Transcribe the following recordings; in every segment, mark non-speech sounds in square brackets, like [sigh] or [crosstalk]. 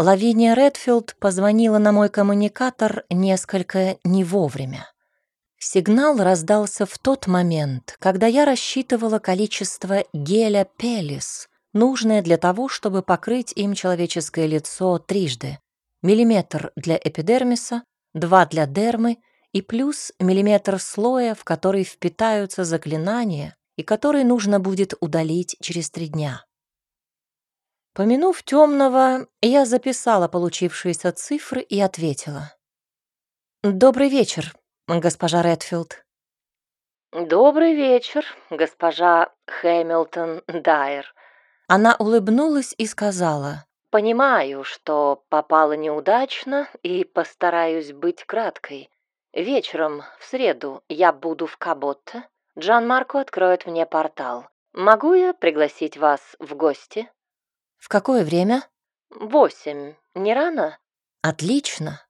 Лавиния Редфилд позвонила на мой коммуникатор несколько не вовремя. Сигнал раздался в тот момент, когда я рассчитывала количество геля Пелис, нужное для того, чтобы покрыть им человеческое лицо трижды. Миллиметр для эпидермиса, два для дермы и плюс миллиметр слоя, в который впитаются заклинания и который нужно будет удалить через три дня. Помянув темного, я записала получившиеся цифры и ответила. «Добрый вечер, госпожа Редфилд». «Добрый вечер, госпожа Хэмилтон Дайер». Она улыбнулась и сказала. «Понимаю, что попала неудачно и постараюсь быть краткой. Вечером, в среду, я буду в Каботте. Джан Марко откроет мне портал. Могу я пригласить вас в гости?» «В какое время?» «Восемь. Не рано?» «Отлично».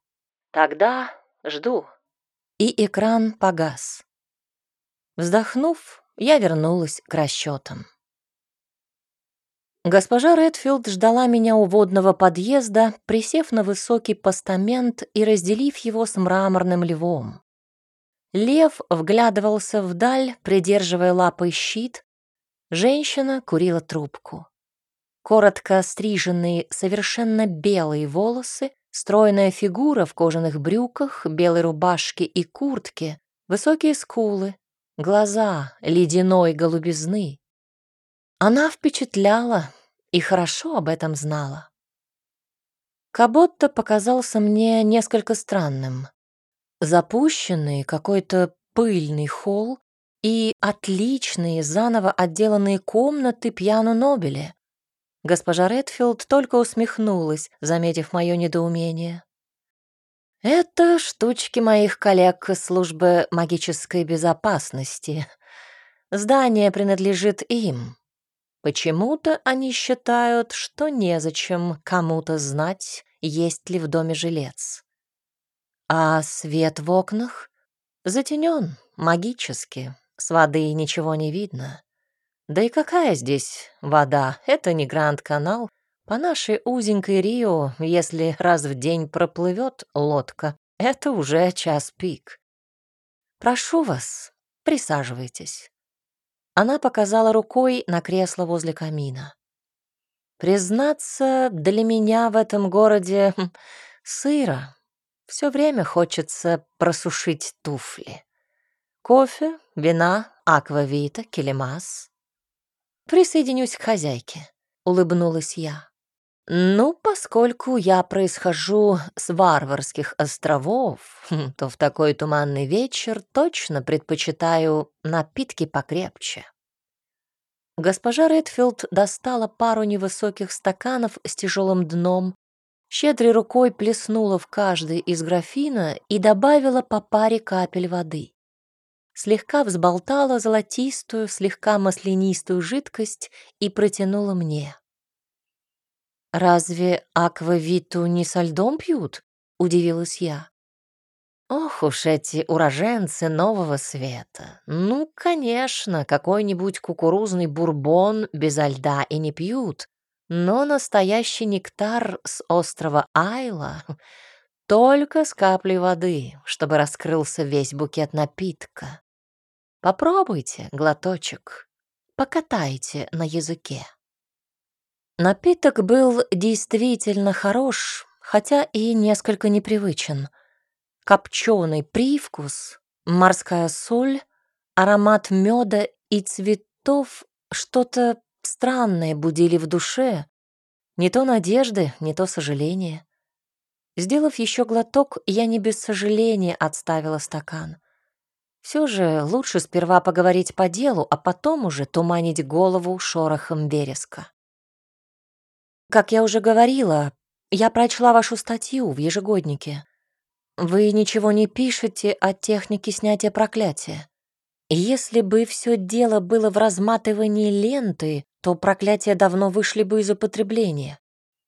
«Тогда жду». И экран погас. Вздохнув, я вернулась к расчетам. Госпожа Редфилд ждала меня у водного подъезда, присев на высокий постамент и разделив его с мраморным львом. Лев вглядывался вдаль, придерживая лапой щит. Женщина курила трубку. Коротко стриженные, совершенно белые волосы, стройная фигура в кожаных брюках, белой рубашке и куртке, высокие скулы, глаза ледяной голубизны. Она впечатляла и хорошо об этом знала. Каботта показался мне несколько странным. Запущенный какой-то пыльный холл и отличные заново отделанные комнаты пьяну Нобеле. Госпожа Редфилд только усмехнулась, заметив мое недоумение. «Это штучки моих коллег службы магической безопасности. Здание принадлежит им. Почему-то они считают, что незачем кому-то знать, есть ли в доме жилец. А свет в окнах затенен магически, с воды ничего не видно. Да и какая здесь вода? Это не Гранд-канал. По нашей узенькой Рио, если раз в день проплывет лодка, это уже час пик. Прошу вас, присаживайтесь. Она показала рукой на кресло возле камина. Признаться, для меня в этом городе хм, сыро. Все время хочется просушить туфли. Кофе, вина, аквавита, келемас. Присоединюсь к хозяйке, улыбнулась я. Ну, поскольку я происхожу с варварских островов, хм, то в такой туманный вечер точно предпочитаю напитки покрепче. Госпожа Редфилд достала пару невысоких стаканов с тяжелым дном, щедрой рукой плеснула в каждый из графина и добавила по паре капель воды. Слегка взболтала золотистую, слегка маслянистую жидкость и протянула мне. «Разве аквавиту не со льдом пьют?» — удивилась я. Ох уж эти уроженцы нового света. Ну, конечно, какой-нибудь кукурузный бурбон без льда и не пьют, но настоящий нектар с острова Айла только с каплей воды, чтобы раскрылся весь букет напитка. Попробуйте глоточек, покатайте на языке. Напиток был действительно хорош, хотя и несколько непривычен. Копченый привкус, морская соль, аромат меда и цветов что-то странное будили в душе, не то надежды, не то сожаление. Сделав еще глоток, я не без сожаления отставила стакан. Все же лучше сперва поговорить по делу, а потом уже туманить голову шорохом вереска. Как я уже говорила, я прочла вашу статью в ежегоднике. Вы ничего не пишете о технике снятия проклятия. Если бы все дело было в разматывании ленты, то проклятия давно вышли бы из употребления.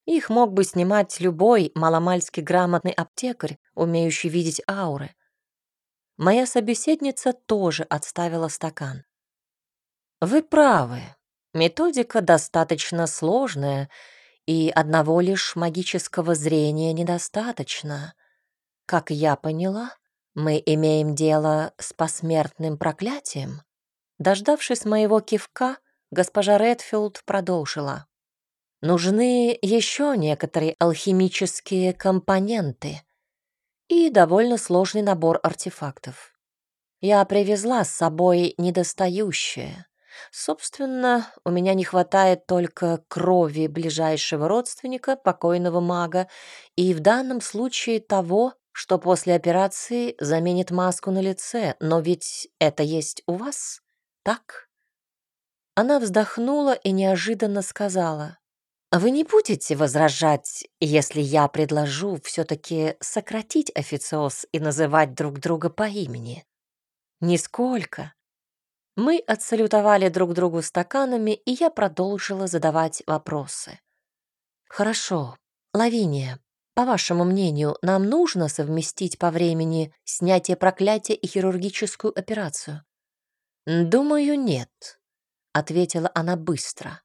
Их мог бы снимать любой маломальски грамотный аптекарь, умеющий видеть ауры. Моя собеседница тоже отставила стакан. Вы правы. Методика достаточно сложная, И одного лишь магического зрения недостаточно. Как я поняла, мы имеем дело с посмертным проклятием. Дождавшись моего кивка, госпожа Редфилд продолжила. Нужны еще некоторые алхимические компоненты и довольно сложный набор артефактов. Я привезла с собой недостающее. Собственно, у меня не хватает только крови ближайшего родственника, покойного мага, и в данном случае того, что после операции заменит маску на лице, но ведь это есть у вас, так? Она вздохнула и неожиданно сказала, «Вы не будете возражать, если я предложу все-таки сократить официоз и называть друг друга по имени?» «Нисколько». Мы отсалютовали друг другу стаканами, и я продолжила задавать вопросы. «Хорошо, Лавиния, по вашему мнению, нам нужно совместить по времени снятие проклятия и хирургическую операцию?» «Думаю, нет», — ответила она быстро.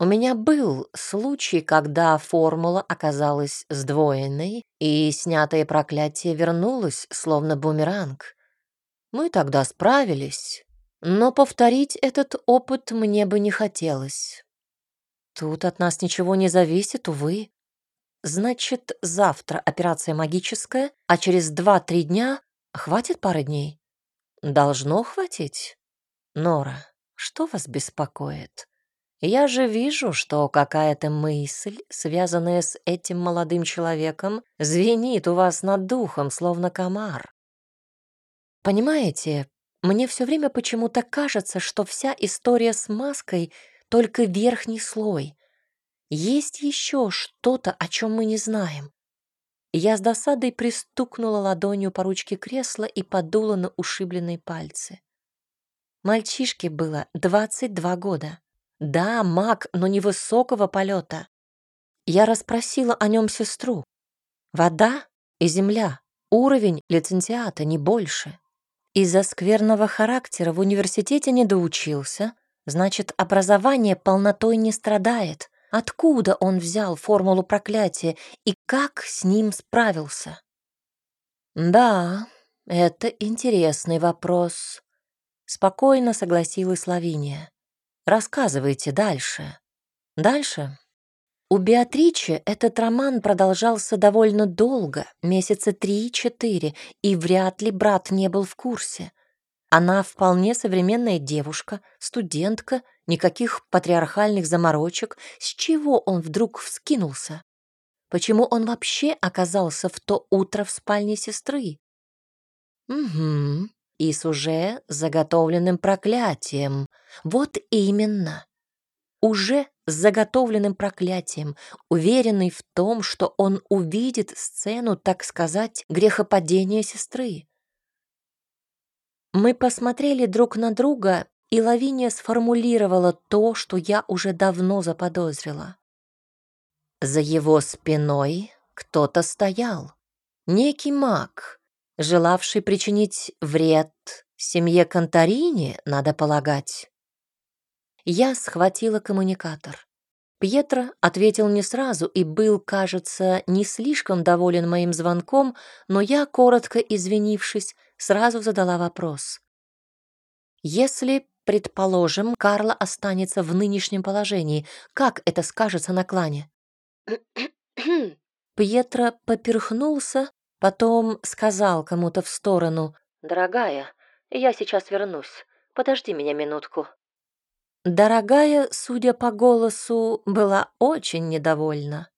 У меня был случай, когда формула оказалась сдвоенной, и снятое проклятие вернулось, словно бумеранг. Мы тогда справились, но повторить этот опыт мне бы не хотелось. Тут от нас ничего не зависит, увы. Значит, завтра операция магическая, а через два-три дня хватит пары дней? Должно хватить. Нора, что вас беспокоит? Я же вижу, что какая-то мысль, связанная с этим молодым человеком, звенит у вас над духом, словно комар. Понимаете, мне все время почему-то кажется, что вся история с маской — только верхний слой. Есть еще что-то, о чем мы не знаем. Я с досадой пристукнула ладонью по ручке кресла и подула на ушибленные пальцы. Мальчишке было 22 года. Да, маг, но невысокого полета. Я расспросила о нем сестру. Вода и земля, уровень лицензиата, не больше. Из-за скверного характера в университете не доучился, значит, образование полнотой не страдает. Откуда он взял формулу проклятия и как с ним справился? Да, это интересный вопрос. Спокойно согласилась Лавиния. Рассказывайте дальше. Дальше. У Беатричи этот роман продолжался довольно долго, месяца три-четыре, и вряд ли брат не был в курсе. Она вполне современная девушка, студентка, никаких патриархальных заморочек. С чего он вдруг вскинулся? Почему он вообще оказался в то утро в спальне сестры? Угу, и с уже заготовленным проклятием. Вот именно. Уже с заготовленным проклятием, уверенный в том, что он увидит сцену, так сказать, грехопадения сестры. Мы посмотрели друг на друга, и Лавиния сформулировала то, что я уже давно заподозрила. За его спиной кто-то стоял. Некий маг, желавший причинить вред семье Конторини, надо полагать. Я схватила коммуникатор. Пьетро ответил не сразу и был, кажется, не слишком доволен моим звонком, но я, коротко извинившись, сразу задала вопрос. Если, предположим, Карла останется в нынешнем положении, как это скажется на клане? [clears throat] Пьетро поперхнулся, Потом сказал кому-то в сторону. «Дорогая, я сейчас вернусь. Подожди меня минутку». Дорогая, судя по голосу, была очень недовольна.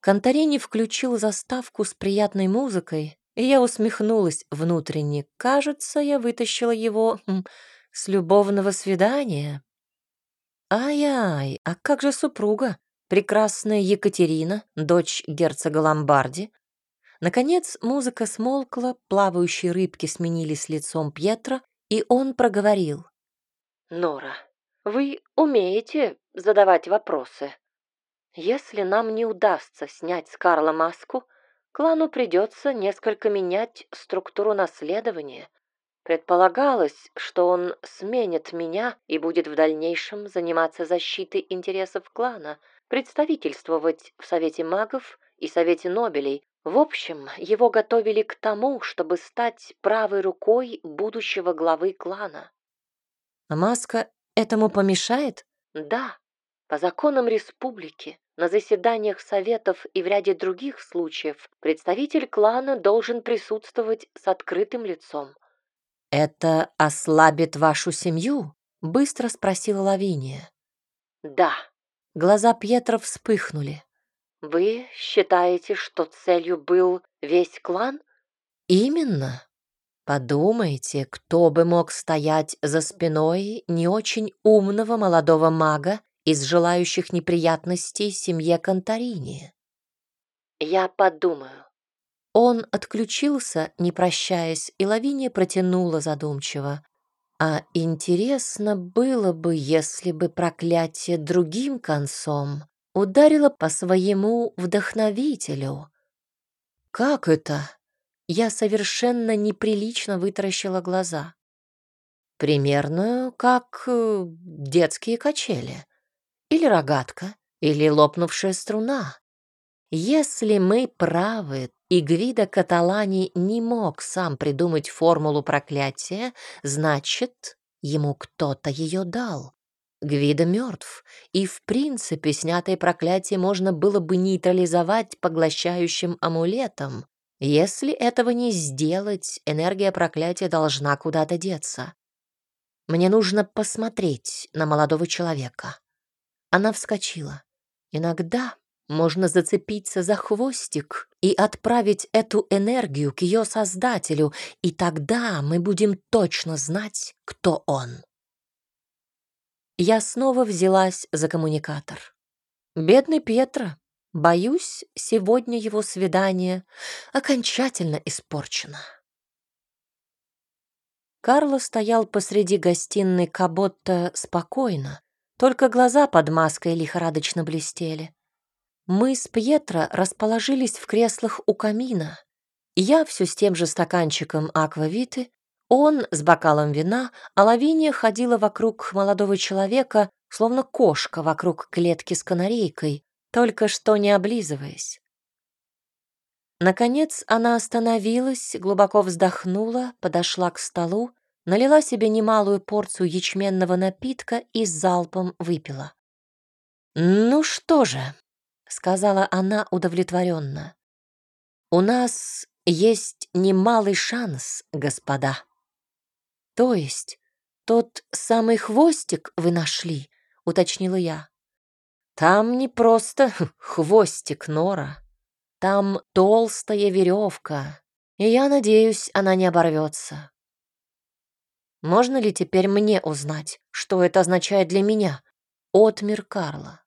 Конторини включил заставку с приятной музыкой, и я усмехнулась внутренне. Кажется, я вытащила его хм, с любовного свидания. Ай-ай, а как же супруга? Прекрасная Екатерина, дочь герцога Ломбарди, Наконец музыка смолкла, плавающие рыбки сменились лицом Пьетро, и он проговорил. «Нора, вы умеете задавать вопросы. Если нам не удастся снять с Карла маску, клану придется несколько менять структуру наследования. Предполагалось, что он сменит меня и будет в дальнейшем заниматься защитой интересов клана. представительствовать в Совете магов и Совете Нобелей. В общем, его готовили к тому, чтобы стать правой рукой будущего главы клана. А маска этому помешает? Да, по законам республики, на заседаниях советов и в ряде других случаев представитель клана должен присутствовать с открытым лицом. «Это ослабит вашу семью?» — быстро спросила Лавиния. «Да». Глаза Пьетра вспыхнули. «Вы считаете, что целью был весь клан?» «Именно. Подумайте, кто бы мог стоять за спиной не очень умного молодого мага из желающих неприятностей семье Конторини?» «Я подумаю». Он отключился, не прощаясь, и Лавиния протянула задумчиво. А интересно было бы, если бы проклятие другим концом ударило по своему вдохновителю. Как это? Я совершенно неприлично вытаращила глаза. Примерно как э, детские качели. Или рогатка, или лопнувшая струна. Если мы правы, и Гвида Каталани не мог сам придумать формулу проклятия, значит, ему кто-то ее дал. Гвида мертв, и в принципе снятое проклятие можно было бы нейтрализовать поглощающим амулетом. Если этого не сделать, энергия проклятия должна куда-то деться. Мне нужно посмотреть на молодого человека. Она вскочила. Иногда можно зацепиться за хвостик и отправить эту энергию к ее создателю, и тогда мы будем точно знать, кто он. Я снова взялась за коммуникатор. Бедный Петра, боюсь, сегодня его свидание окончательно испорчено. Карло стоял посреди гостиной Каботта спокойно, только глаза под маской лихорадочно блестели. Мы с Пьетро расположились в креслах у камина. Я все с тем же стаканчиком аквавиты, он с бокалом вина, а Лавиния ходила вокруг молодого человека, словно кошка вокруг клетки с канарейкой, только что не облизываясь. Наконец она остановилась, глубоко вздохнула, подошла к столу, налила себе немалую порцию ячменного напитка и залпом выпила. «Ну что же», сказала она удовлетворенно. У нас есть немалый шанс, господа. То есть тот самый хвостик вы нашли, уточнила я. Там не просто [laughs] хвостик Нора. Там толстая веревка, и я надеюсь, она не оборвется. Можно ли теперь мне узнать, что это означает для меня? Отмер Карла.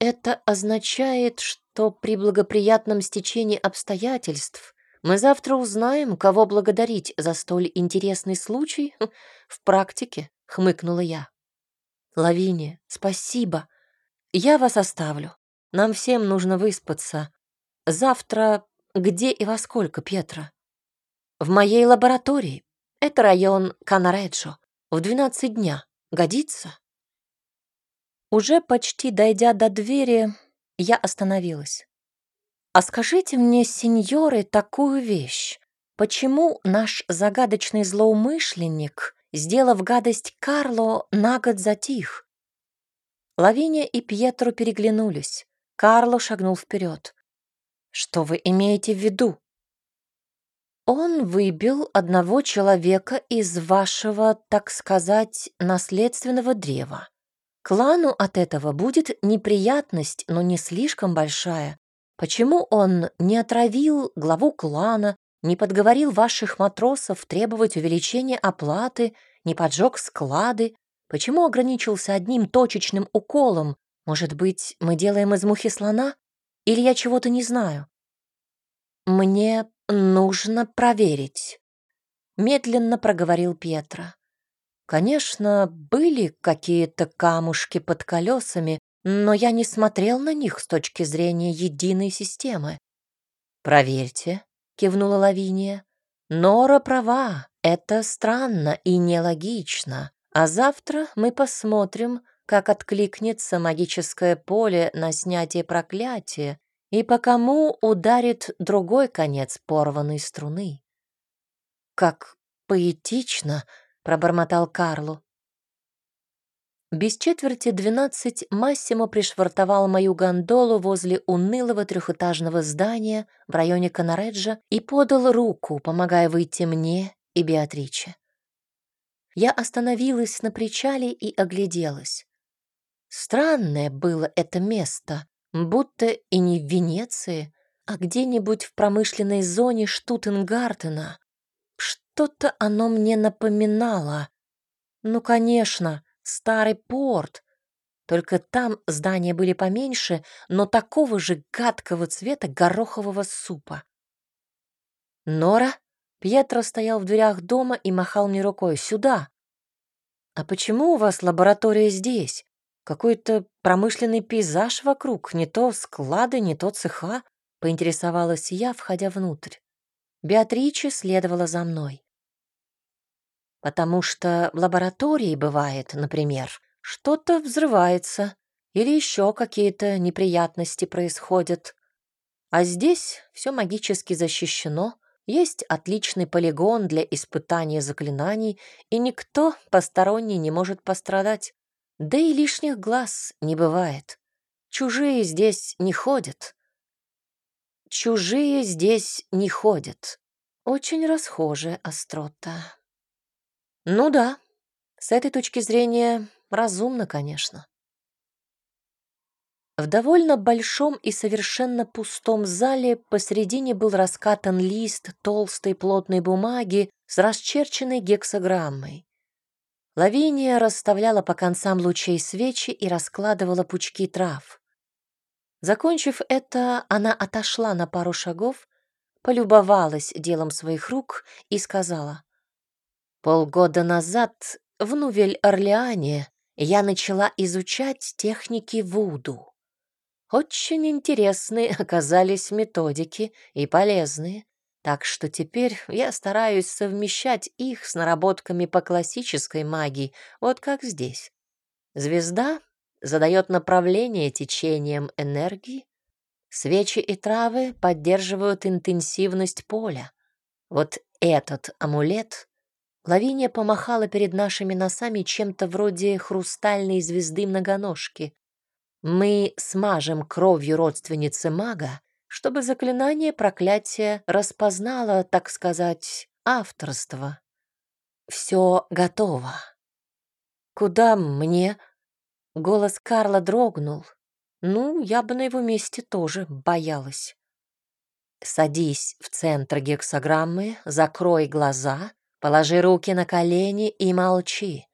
Это означает, что при благоприятном стечении обстоятельств мы завтра узнаем, кого благодарить за столь интересный случай [laughs] в практике, хмыкнула я. Лавиния, спасибо. Я вас оставлю. Нам всем нужно выспаться. Завтра где и во сколько, Петра? В моей лаборатории. Это район Канареджо. В 12 дня. Годится? Уже почти дойдя до двери, я остановилась. «А скажите мне, сеньоры, такую вещь. Почему наш загадочный злоумышленник, сделав гадость Карло, на год затих?» Лавиния и Пьетро переглянулись. Карло шагнул вперед. «Что вы имеете в виду?» «Он выбил одного человека из вашего, так сказать, наследственного древа. Клану от этого будет неприятность, но не слишком большая. Почему он не отравил главу клана, не подговорил ваших матросов требовать увеличения оплаты, не поджег склады? Почему ограничился одним точечным уколом? Может быть, мы делаем из мухи слона? Или я чего-то не знаю? Мне нужно проверить. Медленно проговорил Петра. Конечно, были какие-то камушки под колесами, но я не смотрел на них с точки зрения единой системы. «Проверьте», — кивнула Лавиния. «Нора права, это странно и нелогично, а завтра мы посмотрим, как откликнется магическое поле на снятие проклятия и по кому ударит другой конец порванной струны. «Как поэтично!» — пробормотал Карло. Без четверти двенадцать Массимо пришвартовал мою гондолу возле унылого трехэтажного здания в районе Канареджа и подал руку, помогая выйти мне и Беатриче. Я остановилась на причале и огляделась. Странное было это место, будто и не в Венеции, а где-нибудь в промышленной зоне Штутенгартена. Что-то оно мне напоминало. Ну, конечно, старый порт. Только там здания были поменьше, но такого же гадкого цвета горохового супа. Нора? Пьетро стоял в дверях дома и махал мне рукой. «Сюда!» «А почему у вас лаборатория здесь? Какой-то промышленный пейзаж вокруг, не то склады, не то цеха?» — поинтересовалась я, входя внутрь. Беатриче следовала за мной. Потому что в лаборатории бывает, например, что-то взрывается или еще какие-то неприятности происходят. А здесь все магически защищено, есть отличный полигон для испытания заклинаний, и никто посторонний не может пострадать. Да и лишних глаз не бывает. Чужие здесь не ходят. Чужие здесь не ходят. Очень расхожая острота. Ну да, с этой точки зрения разумно, конечно. В довольно большом и совершенно пустом зале посредине был раскатан лист толстой плотной бумаги с расчерченной гексограммой. Лавиния расставляла по концам лучей свечи и раскладывала пучки трав. Закончив это, она отошла на пару шагов, полюбовалась делом своих рук и сказала, Полгода назад в Нувель-Орлеане я начала изучать техники Вуду. Очень интересные [laughs] оказались методики и полезные, так что теперь я стараюсь совмещать их с наработками по классической магии, вот как здесь. Звезда задает направление течением энергии, свечи и травы поддерживают интенсивность поля. Вот этот амулет Лавиния помахала перед нашими носами чем-то вроде хрустальной звезды многоножки. Мы смажем кровью родственницы мага, чтобы заклинание проклятия распознало, так сказать, авторство. Все готово. Куда мне? Голос Карла дрогнул. Ну, я бы на его месте тоже боялась. Садись в центр гексограммы, закрой глаза — Положи руки на колени и молчи.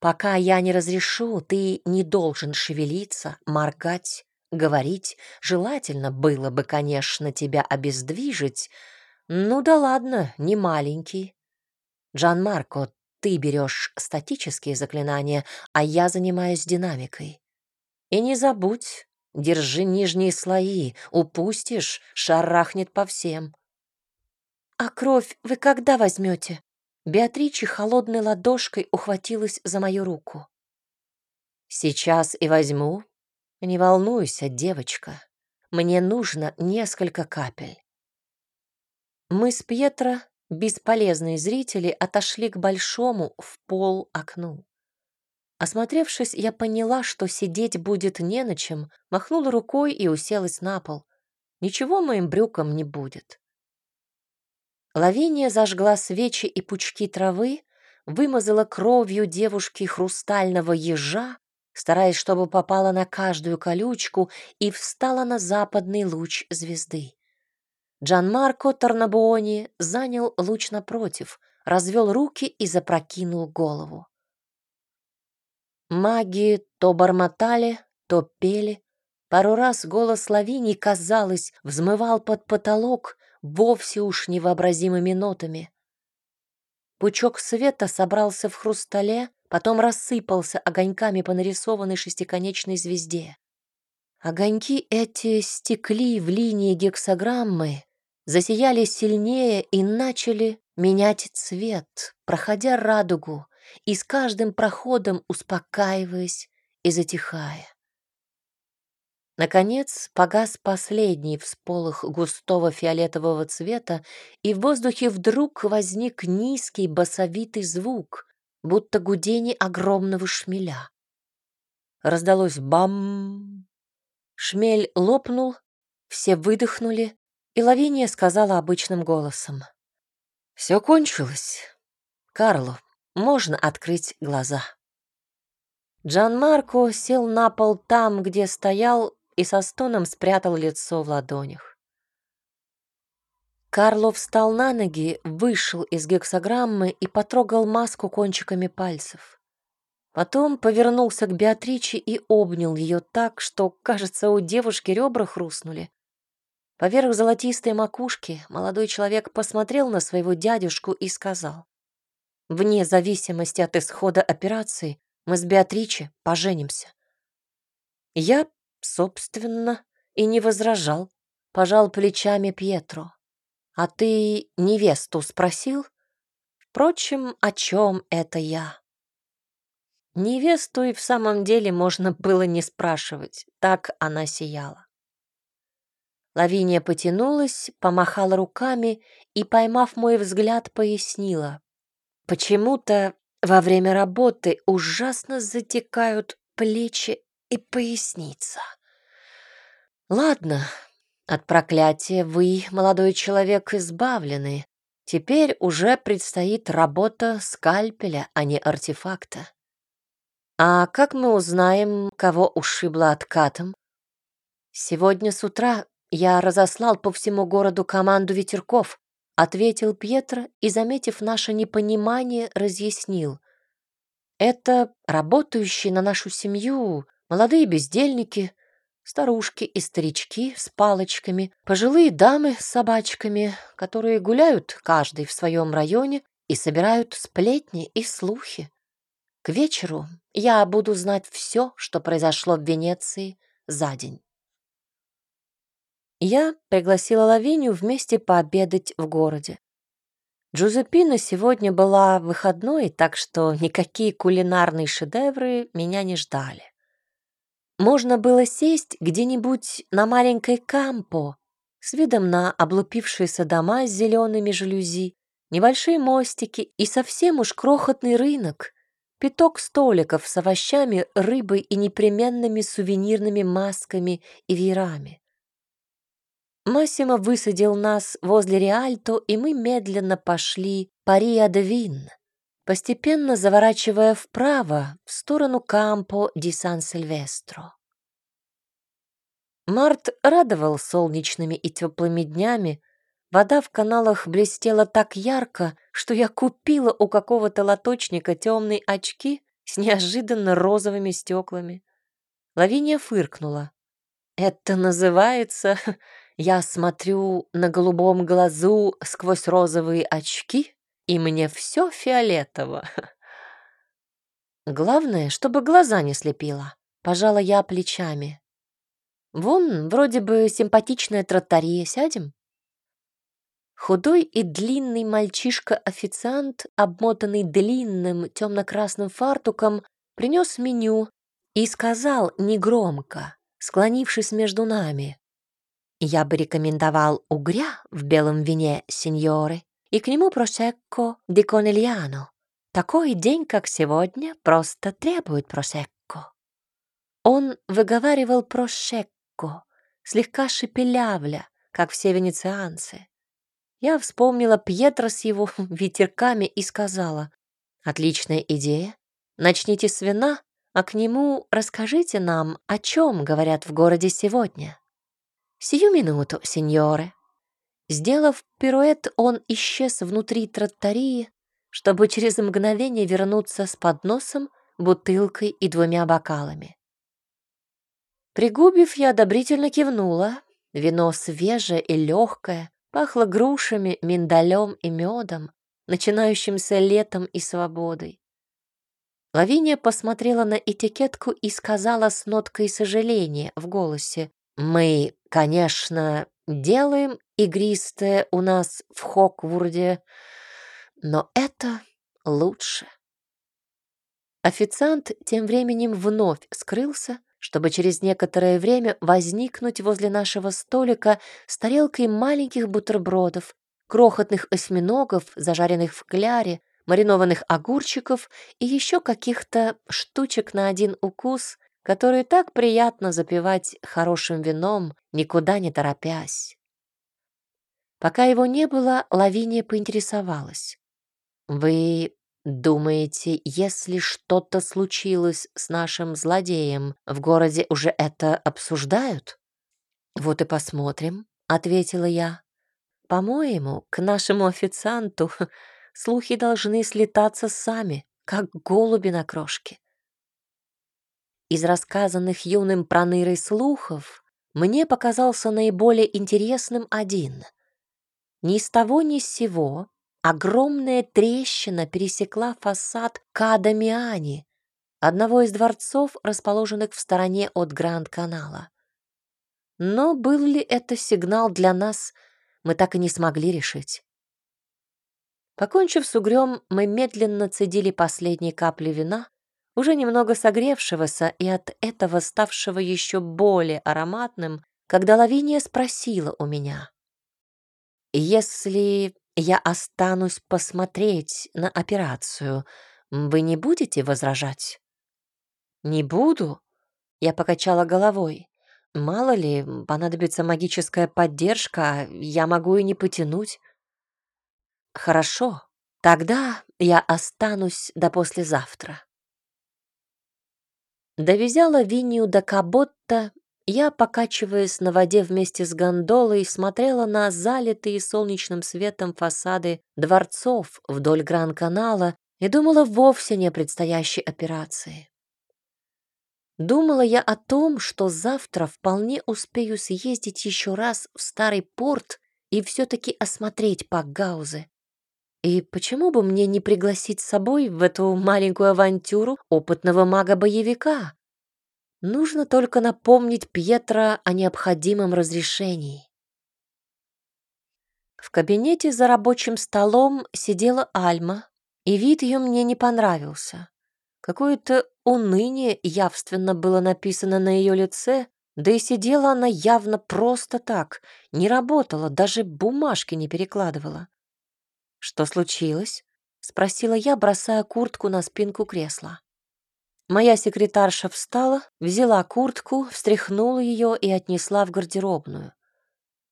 Пока я не разрешу, ты не должен шевелиться, моргать, говорить. Желательно было бы, конечно, тебя обездвижить. Ну да ладно, не маленький. Джан Марко, ты берешь статические заклинания, а я занимаюсь динамикой. И не забудь, держи нижние слои, упустишь, шарахнет по всем. «А кровь вы когда возьмете? Беатриче холодной ладошкой ухватилась за мою руку. «Сейчас и возьму. Не волнуйся, девочка. Мне нужно несколько капель». Мы с Пьетро, бесполезные зрители, отошли к большому в пол окну. Осмотревшись, я поняла, что сидеть будет не на чем, махнула рукой и уселась на пол. Ничего моим брюкам не будет. Лавиния зажгла свечи и пучки травы, вымазала кровью девушки хрустального ежа, стараясь, чтобы попала на каждую колючку, и встала на западный луч звезды. Джанмарко Тарнабуони занял луч напротив, развел руки и запрокинул голову. Маги то бормотали, то пели. Пару раз голос Лавинии, казалось, взмывал под потолок, вовсе уж невообразимыми нотами. Пучок света собрался в хрустале, потом рассыпался огоньками по нарисованной шестиконечной звезде. Огоньки эти стекли в линии гексограммы, засияли сильнее и начали менять цвет, проходя радугу, и с каждым проходом успокаиваясь и затихая. Наконец погас последний всполох густого фиолетового цвета, и в воздухе вдруг возник низкий басовитый звук, будто гудение огромного шмеля. Раздалось бам. Шмель лопнул, все выдохнули, и Лавиния сказала обычным голосом. «Все кончилось. Карло, можно открыть глаза». Джан Марко сел на пол там, где стоял, и со стоном спрятал лицо в ладонях. Карло встал на ноги, вышел из гексограммы и потрогал маску кончиками пальцев. Потом повернулся к Беатриче и обнял ее так, что, кажется, у девушки ребра хрустнули. Поверх золотистой макушки молодой человек посмотрел на своего дядюшку и сказал, «Вне зависимости от исхода операции мы с Беатриче поженимся». Я, собственно, и не возражал, пожал плечами Пьетро. «А ты невесту спросил?» Впрочем, о чем это я? Невесту и в самом деле можно было не спрашивать, так она сияла. Лавиния потянулась, помахала руками и, поймав мой взгляд, пояснила. Почему-то во время работы ужасно затекают плечи и поясница. Ладно, от проклятия вы, молодой человек, избавлены. Теперь уже предстоит работа скальпеля, а не артефакта. А как мы узнаем, кого ушибло откатом? Сегодня с утра я разослал по всему городу команду ветерков, ответил Пьетро и, заметив наше непонимание, разъяснил. Это работающие на нашу семью молодые бездельники, старушки и старички с палочками, пожилые дамы с собачками, которые гуляют каждый в своем районе и собирают сплетни и слухи. К вечеру я буду знать все, что произошло в Венеции за день. Я пригласила Лавинию вместе пообедать в городе. Джузеппина сегодня была выходной, так что никакие кулинарные шедевры меня не ждали. Можно было сесть где-нибудь на маленькой кампо с видом на облупившиеся дома с зелеными жалюзи, небольшие мостики и совсем уж крохотный рынок, пяток столиков с овощами, рыбой и непременными сувенирными масками и веерами. Массимо высадил нас возле Риальто, и мы медленно пошли по Риа-де-Вин, постепенно заворачивая вправо в сторону Кампо ди Сан-Сильвестро. Март радовал солнечными и теплыми днями, Вода в каналах блестела так ярко, что я купила у какого-то лоточника темные очки с неожиданно розовыми стеклами. Лавиния фыркнула. «Это называется, [laughs] я смотрю на голубом глазу сквозь розовые очки, и мне все фиолетово». Главное, чтобы глаза не слепило. Пожала я плечами. Вон, вроде бы симпатичная тротария, сядем? Худой и длинный мальчишка-официант, обмотанный длинным темно-красным фартуком, принес меню и сказал негромко, склонившись между нами. «Я бы рекомендовал угря в белом вине, сеньоры, и к нему просекко ди конельяно. Такой день, как сегодня, просто требует просекко». Он выговаривал прошекко, слегка шепелявля, как все венецианцы. Я вспомнила Пьетро с его [laughs] ветерками и сказала, «Отличная идея. Начните с вина, а к нему расскажите нам, о чем говорят в городе сегодня». «Сию минуту, сеньоре». Сделав пируэт, он исчез внутри тротарии, чтобы через мгновение вернуться с подносом, бутылкой и двумя бокалами. Пригубив, я одобрительно кивнула. Вино свежее и легкое, Пахло грушами, миндалем и медом, начинающимся летом и свободой. Лавиния посмотрела на этикетку и сказала с ноткой сожаления в голосе. «Мы, конечно, делаем игристое у нас в Хоквурде, но это лучше». Официант тем временем вновь скрылся, чтобы через некоторое время возникнуть возле нашего столика с тарелкой маленьких бутербродов, крохотных осьминогов, зажаренных в кляре, маринованных огурчиков и еще каких-то штучек на один укус, которые так приятно запивать хорошим вином, никуда не торопясь. Пока его не было, Лавиния поинтересовалась. «Вы думаете, если что-то случилось с нашим злодеем, в городе уже это обсуждают?» «Вот и посмотрим», — ответила я. «По-моему, к нашему официанту слухи должны слетаться сами, как голуби на крошке. Из рассказанных юным пронырой слухов мне показался наиболее интересным один. Ни с того ни с сего огромная трещина пересекла фасад Кадамиани, одного из дворцов, расположенных в стороне от Гранд-канала. Но был ли это сигнал для нас, мы так и не смогли решить. Покончив с угрём, мы медленно цедили последние капли вина, уже немного согревшегося и от этого ставшего еще более ароматным, когда Лавиния спросила у меня. «Если я останусь посмотреть на операцию, вы не будете возражать?» «Не буду», — я покачала головой. «Мало ли, понадобится магическая поддержка, я могу и не потянуть». «Хорошо, тогда я останусь до послезавтра». Довезя Лавинию до Каботта, я, покачиваясь на воде вместе с гондолой, смотрела на залитые солнечным светом фасады дворцов вдоль Гран-канала и думала вовсе не о предстоящей операции. Думала я о том, что завтра вполне успею съездить еще раз в старый порт и все-таки осмотреть Пакгаузы. И почему бы мне не пригласить с собой в эту маленькую авантюру опытного мага-боевика? Нужно только напомнить Пьетро о необходимом разрешении. В кабинете за рабочим столом сидела Альма, и вид ее мне не понравился. Какое-то уныние явственно было написано на ее лице, да и сидела она явно просто так, не работала, даже бумажки не перекладывала. «Что случилось?» — спросила я, бросая куртку на спинку кресла. Моя секретарша встала, взяла куртку, встряхнула ее и отнесла в гардеробную.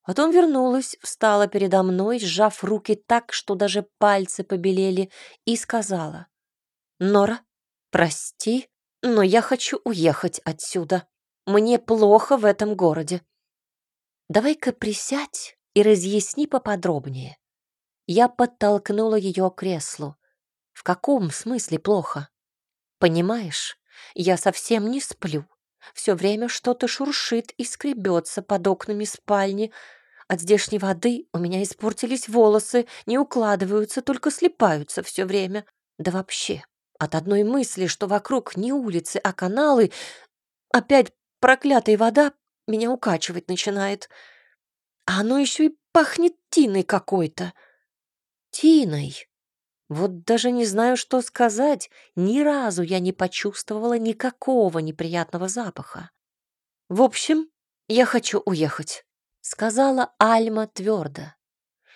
Потом вернулась, встала передо мной, сжав руки так, что даже пальцы побелели, и сказала. «Нора, прости, но я хочу уехать отсюда. Мне плохо в этом городе. Давай-ка присядь и разъясни поподробнее. Я подтолкнула ее к креслу. В каком смысле плохо? Понимаешь, я совсем не сплю. Все время что-то шуршит и скребется под окнами спальни. От здешней воды у меня испортились волосы, не укладываются, только слипаются все время. Да вообще, от одной мысли, что вокруг не улицы, а каналы, опять проклятая вода меня укачивать начинает. А оно еще и пахнет тиной какой-то. Тиной. Вот даже не знаю, что сказать. Ни разу я не почувствовала никакого неприятного запаха. В общем, я хочу уехать, сказала Альма твердо.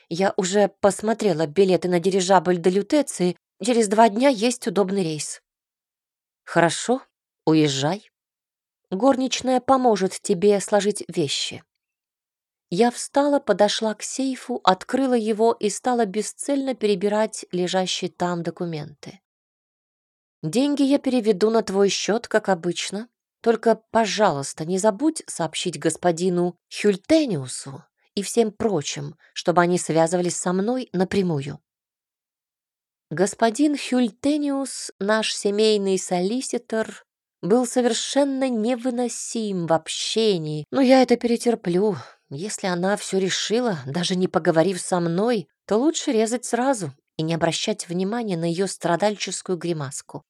Я уже посмотрела билеты на дирижабль до Лютеции. Через два дня есть удобный рейс. Хорошо, уезжай. Горничная поможет тебе сложить вещи. Я встала, подошла к сейфу, открыла его и стала бесцельно перебирать лежащие там документы. Деньги я переведу на твой счет, как обычно. Только, пожалуйста, не забудь сообщить господину Хюльтениусу и всем прочим, чтобы они связывались со мной напрямую. Господин Хюльтениус, наш семейный солиситор, был совершенно невыносим в общении, но я это перетерплю, если она все решила, даже не поговорив со мной, то лучше резать сразу и не обращать внимания на ее страдальческую гримаску.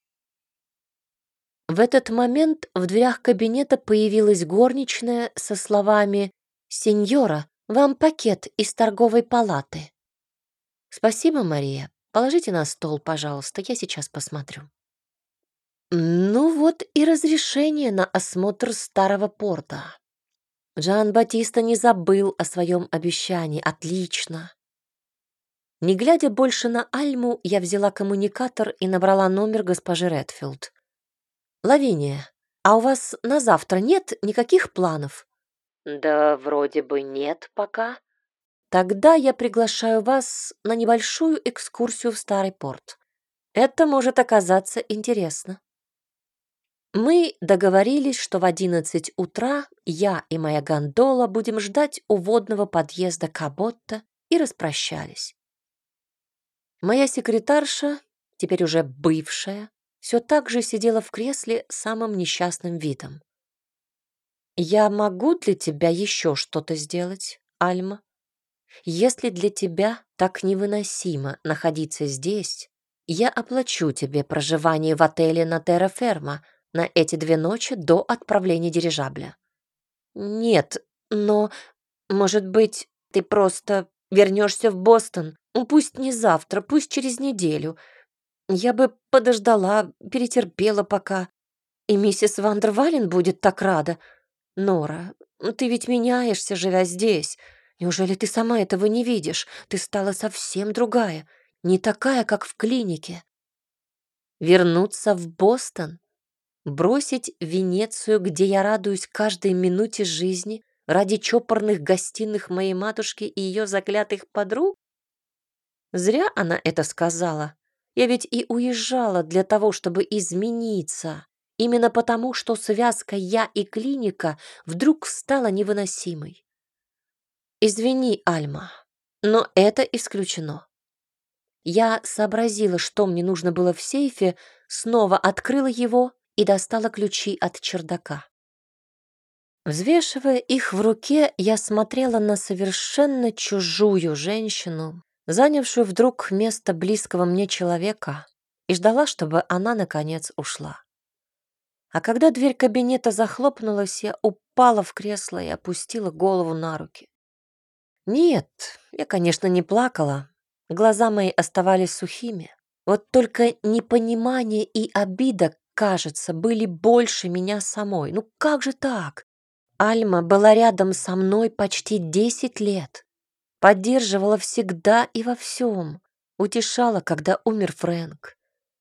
В этот момент в дверях кабинета появилась горничная со словами «Сеньора, вам пакет из торговой палаты». «Спасибо, Мария. Положите на стол, пожалуйста, я сейчас посмотрю». Ну вот и разрешение на осмотр старого порта. Жан-Батиста не забыл о своем обещании. Отлично. Не глядя больше на Альму, я взяла коммуникатор и набрала номер госпожи Редфилд. «Лавиния, а у вас на завтра нет никаких планов?» «Да вроде бы нет пока». «Тогда я приглашаю вас на небольшую экскурсию в Старый порт. Это может оказаться интересно». Мы договорились, что в одиннадцать утра я и моя гондола будем ждать у водного подъезда Каботта и распрощались. Моя секретарша, теперь уже бывшая, все так же сидела в кресле самым несчастным видом. «Я могу для тебя еще что-то сделать, Альма? Если для тебя так невыносимо находиться здесь, я оплачу тебе проживание в отеле на Терраферма на эти две ночи до отправления дирижабля. Нет, но, может быть, ты просто вернешься в Бостон? Ну, пусть не завтра, пусть через неделю. Я бы подождала, перетерпела пока. И миссис Вандервален будет так рада. Нора, ты ведь меняешься, живя здесь. Неужели ты сама этого не видишь? Ты стала совсем другая, не такая, как в клинике. Вернуться в Бостон? Бросить Венецию, где я радуюсь каждой минуте жизни, ради чопорных гостиных моей матушки и ее заклятых подруг? Зря она это сказала. Я ведь и уезжала для того, чтобы измениться. Именно потому, что связка «я» и клиника вдруг стала невыносимой. Извини, Альма, но это исключено. Я сообразила, что мне нужно было в сейфе, снова открыла его и достала ключи от чердака. Взвешивая их в руке, я смотрела на совершенно чужую женщину, занявшую вдруг место близкого мне человека, и ждала, чтобы она, наконец, ушла. А когда дверь кабинета захлопнулась, я упала в кресло и опустила голову на руки. Нет, я, конечно, не плакала. Глаза мои оставались сухими. Вот только непонимание и обида кажется, были больше меня самой. Ну как же так? Альма была рядом со мной почти десять лет. Поддерживала всегда и во всем. Утешала, когда умер Фрэнк.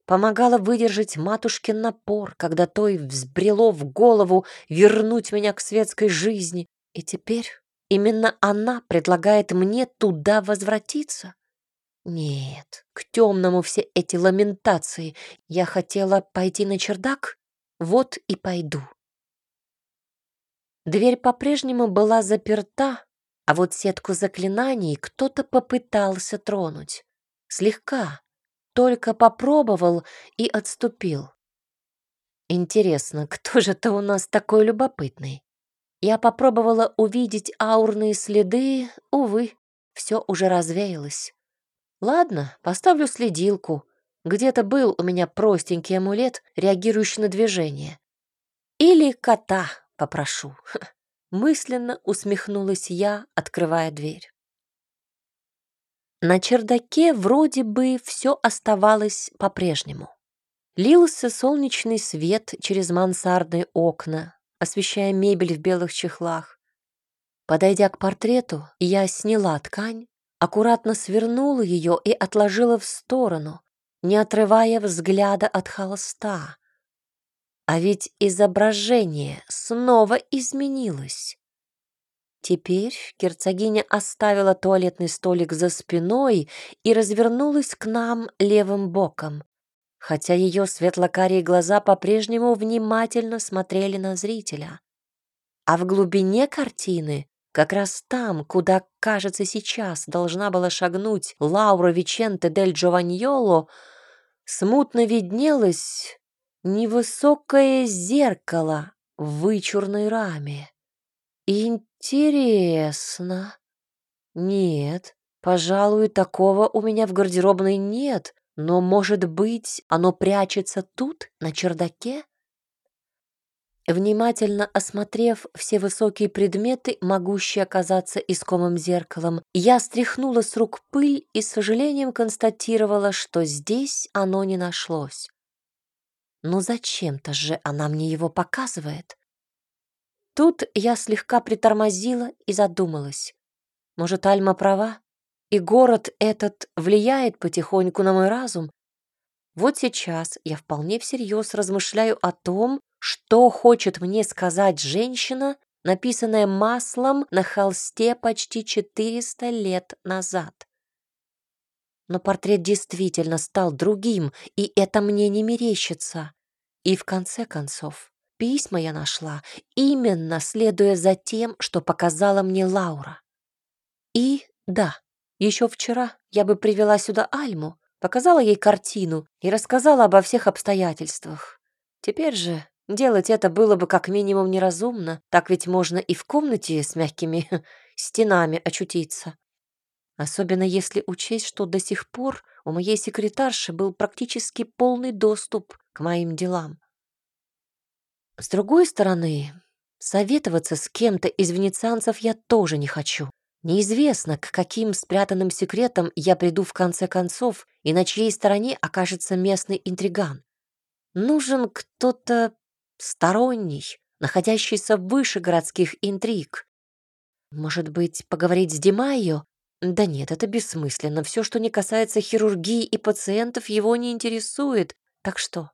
Помогала выдержать матушкин напор, когда той взбрело в голову вернуть меня к светской жизни. И теперь именно она предлагает мне туда возвратиться. Нет, к темному все эти ламентации. Я хотела пойти на чердак, вот и пойду. Дверь по-прежнему была заперта, а вот сетку заклинаний кто-то попытался тронуть. Слегка, только попробовал и отступил. Интересно, кто же это у нас такой любопытный? Я попробовала увидеть аурные следы, увы, все уже развеялось. Ладно, поставлю следилку. Где-то был у меня простенький амулет, реагирующий на движение. Или кота попрошу. [laughs] Мысленно усмехнулась я, открывая дверь. На чердаке вроде бы все оставалось по-прежнему. Лился солнечный свет через мансардные окна, освещая мебель в белых чехлах. Подойдя к портрету, я сняла ткань, аккуратно свернула ее и отложила в сторону, не отрывая взгляда от холста. А ведь изображение снова изменилось. Теперь герцогиня оставила туалетный столик за спиной и развернулась к нам левым боком, хотя ее светлокарие глаза по-прежнему внимательно смотрели на зрителя. А в глубине картины как раз там, куда, кажется, сейчас должна была шагнуть Лаура Виченте дель Джованьоло, смутно виднелось невысокое зеркало в вычурной раме. Интересно. Нет, пожалуй, такого у меня в гардеробной нет, но, может быть, оно прячется тут, на чердаке? Внимательно осмотрев все высокие предметы, могущие оказаться искомым зеркалом, я стряхнула с рук пыль и с сожалением констатировала, что здесь оно не нашлось. Но зачем-то же она мне его показывает. Тут я слегка притормозила и задумалась. Может, Альма права? И город этот влияет потихоньку на мой разум? Вот сейчас я вполне всерьез размышляю о том, что хочет мне сказать женщина, написанная маслом на холсте почти 400 лет назад. Но портрет действительно стал другим, и это мне не мерещится. И в конце концов, письма я нашла, именно следуя за тем, что показала мне Лаура. И да, еще вчера я бы привела сюда Альму, показала ей картину и рассказала обо всех обстоятельствах. Теперь же делать это было бы как минимум неразумно, так ведь можно и в комнате с мягкими [laughs] стенами очутиться. Особенно если учесть, что до сих пор у моей секретарши был практически полный доступ к моим делам. С другой стороны, советоваться с кем-то из венецианцев я тоже не хочу. Неизвестно, к каким спрятанным секретам я приду в конце концов и на чьей стороне окажется местный интриган. Нужен кто-то сторонний, находящийся выше городских интриг. Может быть, поговорить с Димайо? Да нет, это бессмысленно. Все, что не касается хирургии и пациентов, его не интересует. Так что,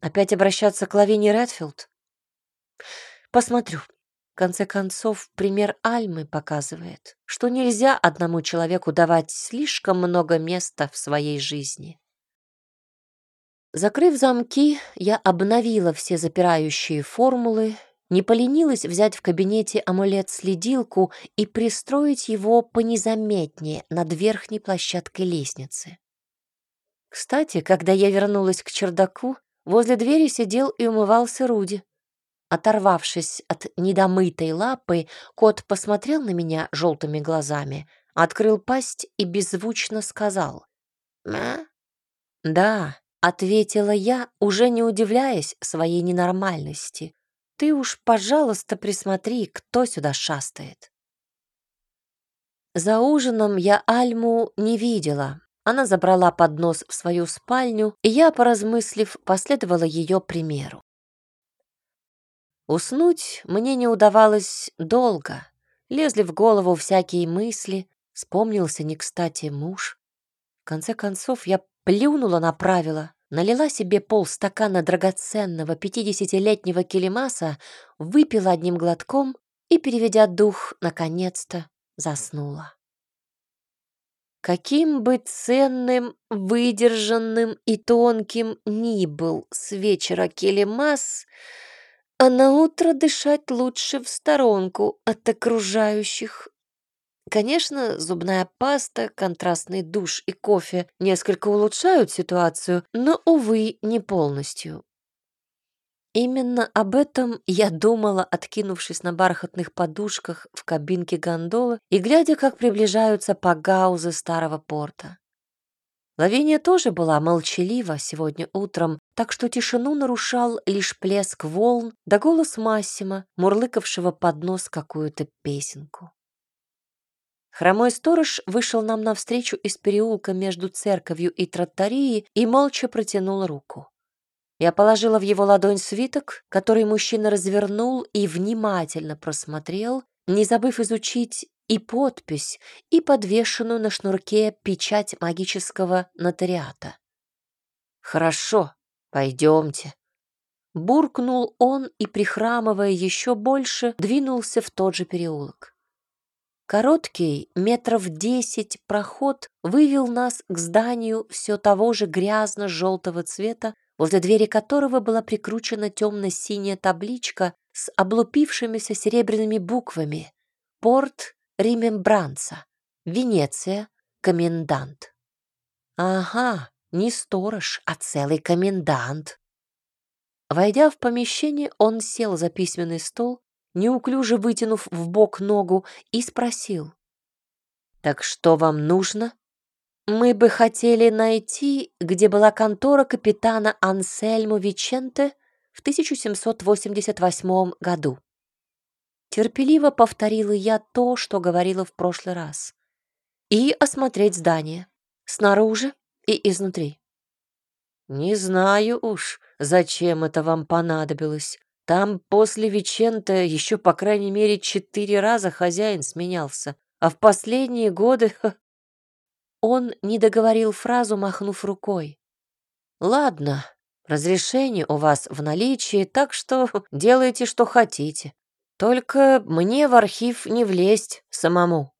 опять обращаться к Лавине Редфилд? Посмотрю, конце концов, пример Альмы показывает, что нельзя одному человеку давать слишком много места в своей жизни. Закрыв замки, я обновила все запирающие формулы, не поленилась взять в кабинете амулет-следилку и пристроить его понезаметнее над верхней площадкой лестницы. Кстати, когда я вернулась к чердаку, возле двери сидел и умывался Руди. Оторвавшись от недомытой лапы, кот посмотрел на меня желтыми глазами, открыл пасть и беззвучно сказал «Мя?» «Да», — ответила я, уже не удивляясь своей ненормальности. «Ты уж, пожалуйста, присмотри, кто сюда шастает». За ужином я Альму не видела. Она забрала поднос в свою спальню, и я, поразмыслив, последовала ее примеру. Уснуть мне не удавалось долго. Лезли в голову всякие мысли, вспомнился не кстати муж. В конце концов я плюнула на правила, налила себе полстакана драгоценного пятидесятилетнего килимаса, выпила одним глотком и, переведя дух, наконец-то заснула. Каким бы ценным, выдержанным и тонким ни был с вечера Келемас, а на утро дышать лучше в сторонку от окружающих. Конечно, зубная паста, контрастный душ и кофе несколько улучшают ситуацию, но, увы, не полностью. Именно об этом я думала, откинувшись на бархатных подушках в кабинке гондолы и глядя, как приближаются погаузы старого порта. Лавиния тоже была молчалива сегодня утром, так что тишину нарушал лишь плеск волн да голос Массима, мурлыкавшего под нос какую-то песенку. Хромой сторож вышел нам навстречу из переулка между церковью и тротарией и молча протянул руку. Я положила в его ладонь свиток, который мужчина развернул и внимательно просмотрел, не забыв изучить и подпись, и подвешенную на шнурке печать магического нотариата. «Хорошо, пойдемте». Буркнул он и, прихрамывая еще больше, двинулся в тот же переулок. Короткий, метров десять проход вывел нас к зданию все того же грязно-желтого цвета, возле двери которого была прикручена темно-синяя табличка с облупившимися серебряными буквами «Порт Римембранца, Венеция, комендант. Ага, не сторож, а целый комендант. Войдя в помещение, он сел за письменный стол, неуклюже вытянув в бок ногу, и спросил. «Так что вам нужно?» «Мы бы хотели найти, где была контора капитана Ансельмо Виченте в 1788 году». Терпеливо повторила я то, что говорила в прошлый раз. И осмотреть здание. Снаружи и изнутри. «Не знаю уж, зачем это вам понадобилось. Там после Вечента еще, по крайней мере, четыре раза хозяин сменялся, а в последние годы...» [laughs] Он не договорил фразу, махнув рукой. «Ладно, разрешение у вас в наличии, так что [laughs] делайте, что хотите. Только мне в архив не влезть самому».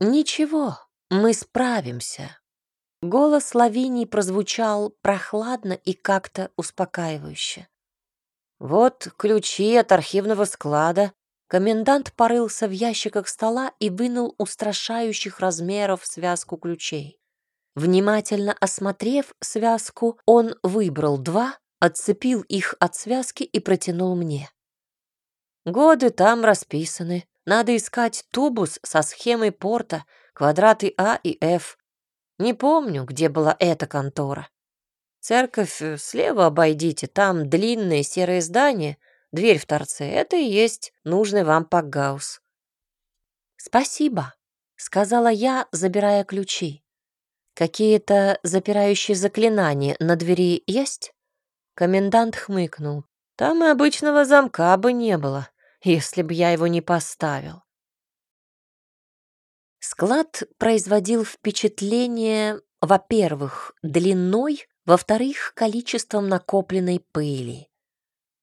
«Ничего, мы справимся». Голос Лавинии прозвучал прохладно и как-то успокаивающе. «Вот ключи от архивного склада». Комендант порылся в ящиках стола и вынул устрашающих размеров связку ключей. Внимательно осмотрев связку, он выбрал два, отцепил их от связки и протянул мне. Годы там расписаны. Надо искать тубус со схемой порта, квадраты А и Ф. Не помню, где была эта контора. Церковь э, слева обойдите, там длинное серое здание, дверь в торце. Это и есть нужный вам пакгаус. «Спасибо», — сказала я, забирая ключи. «Какие-то запирающие заклинания на двери есть?» Комендант хмыкнул. «Там и обычного замка бы не было, если бы я его не поставил. Склад производил впечатление, во-первых, длиной, во-вторых, количеством накопленной пыли.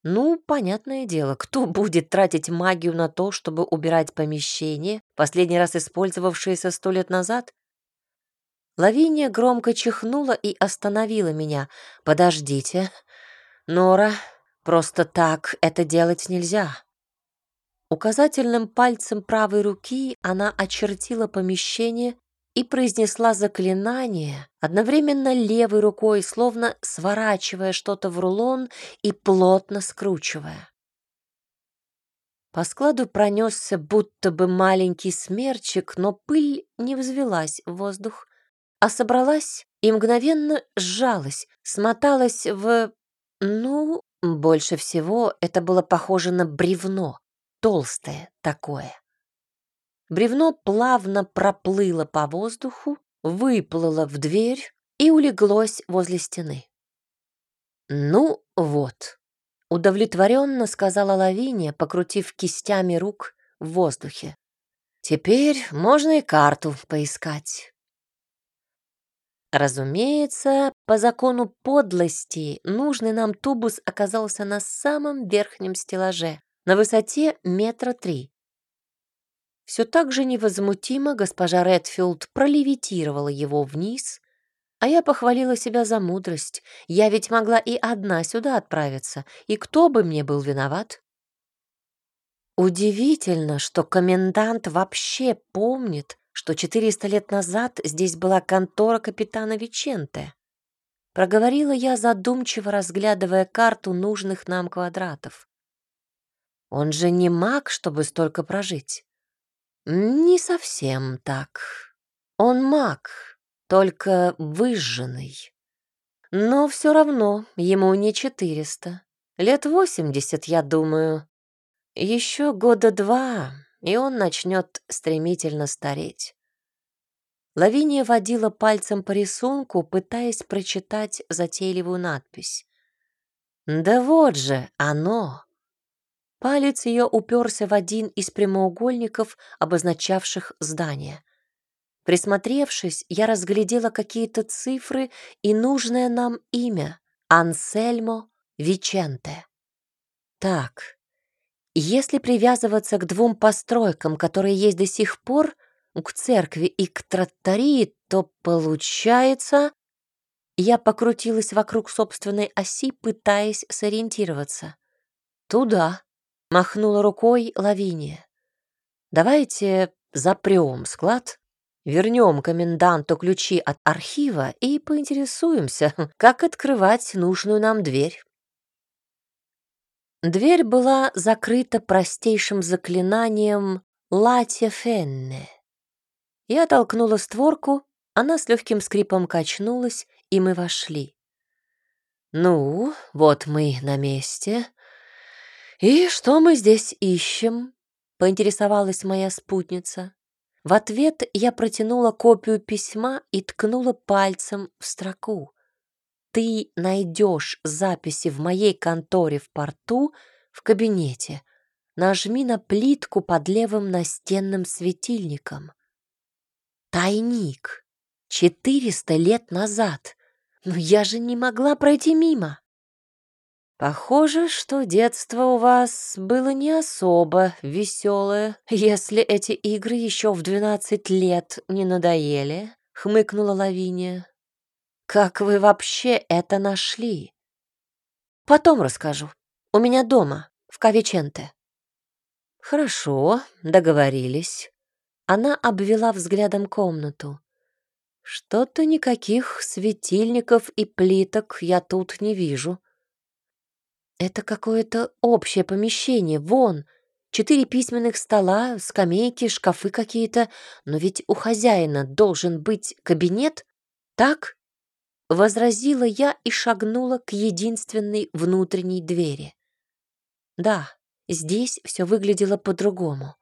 Ну, понятное дело, кто [laughs] будет тратить магию на то, чтобы убирать помещение, последний раз использовавшееся сто лет назад? Лавиния громко чихнула и остановила меня. «Подождите, Нора, просто так это делать нельзя. Указательным пальцем правой руки она очертила помещение и произнесла заклинание, одновременно левой рукой, словно сворачивая что-то в рулон и плотно скручивая. По складу пронесся будто бы маленький смерчик, но пыль не взвелась в воздух, а собралась и мгновенно сжалась, смоталась в... Ну, больше всего это было похоже на бревно, толстое такое. Бревно плавно проплыло по воздуху, выплыло в дверь и улеглось возле стены. «Ну вот», — удовлетворенно сказала Лавиния, покрутив кистями рук в воздухе. «Теперь можно и карту поискать». Разумеется, по закону подлости нужный нам тубус оказался на самом верхнем стеллаже, на высоте метра три. Все так же невозмутимо госпожа Редфилд пролевитировала его вниз, а я похвалила себя за мудрость. Я ведь могла и одна сюда отправиться, и кто бы мне был виноват? Удивительно, что комендант вообще помнит, что 400 лет назад здесь была контора капитана Виченте. Проговорила я, задумчиво разглядывая карту нужных нам квадратов. Он же не маг, чтобы столько прожить. Не совсем так. Он маг, только выжженный. Но все равно ему не четыреста. Лет восемьдесят, я думаю. Еще года два, и он начнет стремительно стареть. Лавиния водила пальцем по рисунку, пытаясь прочитать затейливую надпись. «Да вот же оно!» Палец ее уперся в один из прямоугольников, обозначавших здание. Присмотревшись, я разглядела какие-то цифры и нужное нам имя — Ансельмо Виченте. Так, если привязываться к двум постройкам, которые есть до сих пор, к церкви и к тротарии, то получается... Я покрутилась вокруг собственной оси, пытаясь сориентироваться. Туда. Махнула рукой Лавиния. «Давайте запрем склад, вернем коменданту ключи от архива и поинтересуемся, [laughs] как открывать нужную нам дверь». Дверь была закрыта простейшим заклинанием «Латья Фенне». Я толкнула створку, она с легким скрипом качнулась, и мы вошли. «Ну, вот мы на месте», «И что мы здесь ищем?» — поинтересовалась моя спутница. В ответ я протянула копию письма и ткнула пальцем в строку. ты найдешь записи в моей конторе в порту в кабинете, нажми на плитку под левым настенным светильником. Тайник. Четыреста лет назад. Но я же не могла пройти мимо. Похоже, что детство у вас было не особо веселое, если эти игры еще в двенадцать лет не надоели, хмыкнула Лавиния. Как вы вообще это нашли? Потом расскажу. У меня дома, в Кавиченте. Хорошо, договорились. Она обвела взглядом комнату. Что-то никаких светильников и плиток я тут не вижу. Это какое-то общее помещение, вон. Четыре письменных стола, скамейки, шкафы какие-то. Но ведь у хозяина должен быть кабинет, так? Возразила я и шагнула к единственной внутренней двери. Да, здесь все выглядело по-другому.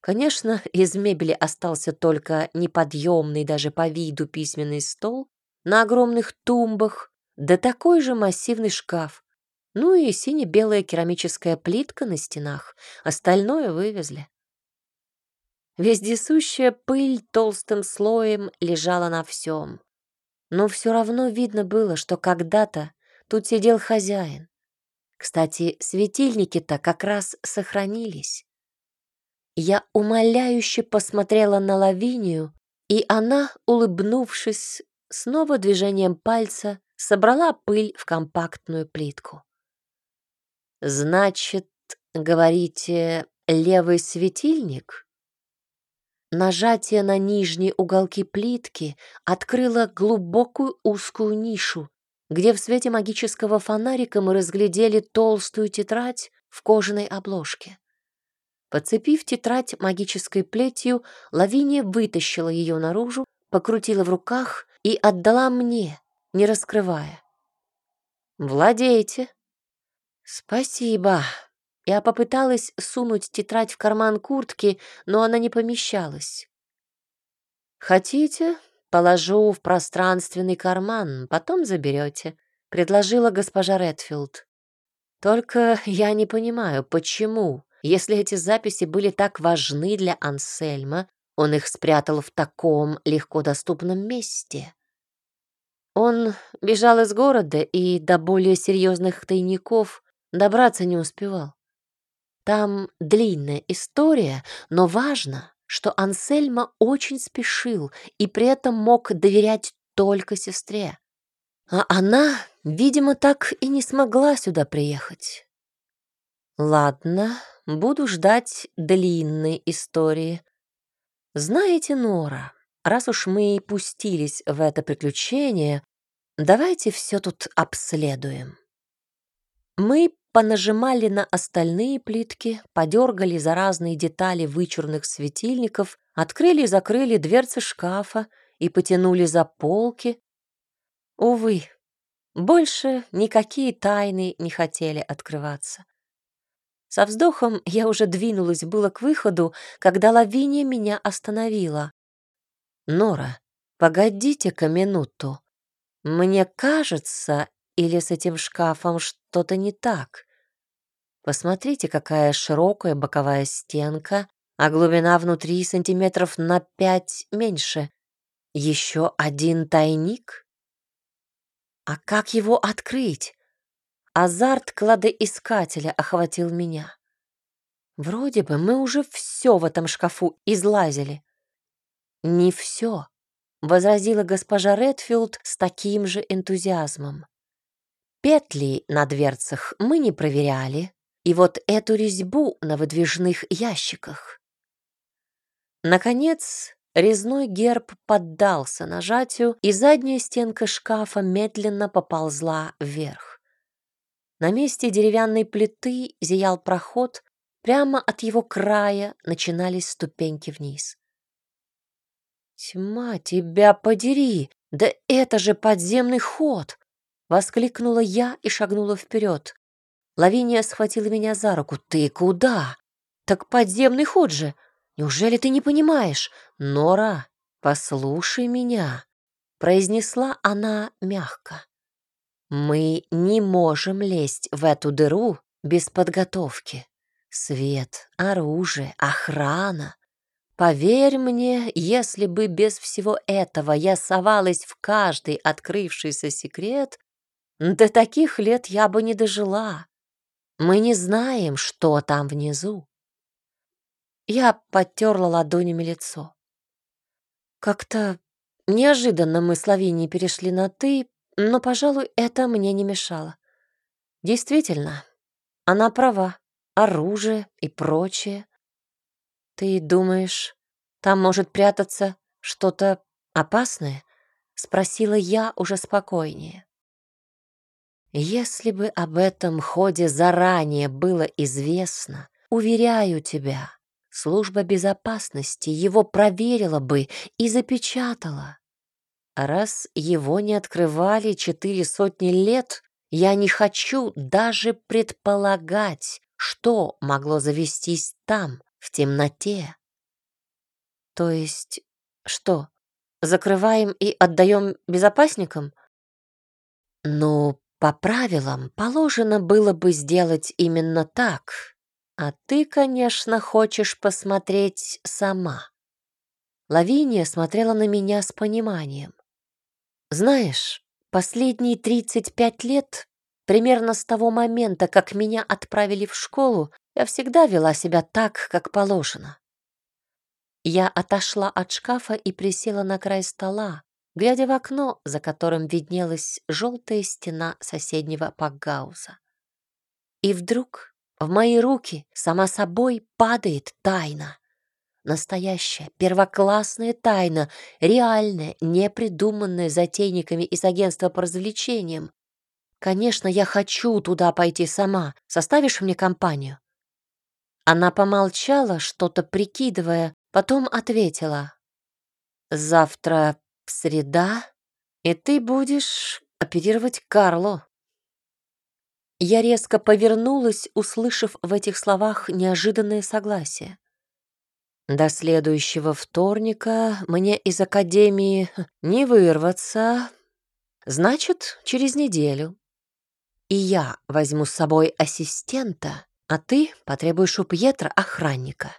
Конечно, из мебели остался только неподъемный даже по виду письменный стол на огромных тумбах, да такой же массивный шкаф. Ну и сине-белая керамическая плитка на стенах. Остальное вывезли. Вездесущая пыль толстым слоем лежала на всем. Но все равно видно было, что когда-то тут сидел хозяин. Кстати, светильники-то как раз сохранились. Я умоляюще посмотрела на Лавинию, и она, улыбнувшись, снова движением пальца собрала пыль в компактную плитку. «Значит, говорите, левый светильник?» Нажатие на нижние уголки плитки открыло глубокую узкую нишу, где в свете магического фонарика мы разглядели толстую тетрадь в кожаной обложке. Подцепив тетрадь магической плетью, Лавиния вытащила ее наружу, покрутила в руках и отдала мне, не раскрывая. «Владейте». «Спасибо», я попыталась сунуть тетрадь в карман куртки, но она не помещалась. «Хотите, положу в пространственный карман, потом заберете», — предложила госпожа Редфилд. «Только я не понимаю, почему, если эти записи были так важны для Ансельма, он их спрятал в таком легко доступном месте?» Он бежал из города и до более серьезных тайников добраться не успевал. Там длинная история, но важно, что Ансельма очень спешил и при этом мог доверять только сестре. А она, видимо, так и не смогла сюда приехать. Ладно, буду ждать длинной истории. Знаете, Нора, раз уж мы пустились в это приключение, давайте все тут обследуем. Мы понажимали на остальные плитки, подергали за разные детали вычурных светильников, открыли и закрыли дверцы шкафа и потянули за полки. Увы, больше никакие тайны не хотели открываться. Со вздохом я уже двинулась было к выходу, когда Лавиния меня остановила. «Нора, погодите-ка минуту. Мне кажется, или с этим шкафом что-то не так? Посмотрите, какая широкая боковая стенка, а глубина внутри сантиметров на пять меньше. Еще один тайник? А как его открыть? Азарт кладоискателя охватил меня. Вроде бы мы уже все в этом шкафу излазили. Не все, возразила госпожа Редфилд с таким же энтузиазмом. Петли на дверцах мы не проверяли, и вот эту резьбу на выдвижных ящиках. Наконец, резной герб поддался нажатию, и задняя стенка шкафа медленно поползла вверх. На месте деревянной плиты зиял проход, прямо от его края начинались ступеньки вниз. «Тьма, тебя подери! Да это же подземный ход!» Воскликнула я и шагнула вперед. Лавиния схватила меня за руку. «Ты куда? Так подземный ход же! Неужели ты не понимаешь? Нора, послушай меня!» Произнесла она мягко. Мы не можем лезть в эту дыру без подготовки. Свет, оружие, охрана. Поверь мне, если бы без всего этого я совалась в каждый открывшийся секрет, до таких лет я бы не дожила. Мы не знаем, что там внизу. Я подтерла ладонями лицо. Как-то неожиданно мы с Лавинией перешли на «ты», но, пожалуй, это мне не мешало. Действительно, она права. Оружие и прочее. Ты думаешь, там может прятаться что-то опасное? Спросила я уже спокойнее. Если бы об этом ходе заранее было известно, уверяю тебя, служба безопасности его проверила бы и запечатала. Раз его не открывали четыре сотни лет, я не хочу даже предполагать, что могло завестись там, в темноте. То есть что, закрываем и отдаем безопасникам? Ну, по правилам положено было бы сделать именно так, а ты, конечно, хочешь посмотреть сама. Лавиния смотрела на меня с пониманием. Знаешь, последние 35 лет, примерно с того момента, как меня отправили в школу, я всегда вела себя так, как положено. Я отошла от шкафа и присела на край стола, глядя в окно, за которым виднелась желтая стена соседнего пакгауза. И вдруг в мои руки сама собой падает тайна. Настоящая, первоклассная тайна, реальная, не придуманная затейниками из агентства по развлечениям. Конечно, я хочу туда пойти сама. Составишь мне компанию? Она помолчала, что-то прикидывая, потом ответила. Завтра среда, и ты будешь оперировать Карло. Я резко повернулась, услышав в этих словах неожиданное согласие. До следующего вторника мне из академии не вырваться. Значит, через неделю. И я возьму с собой ассистента, а ты потребуешь у Пьетра охранника.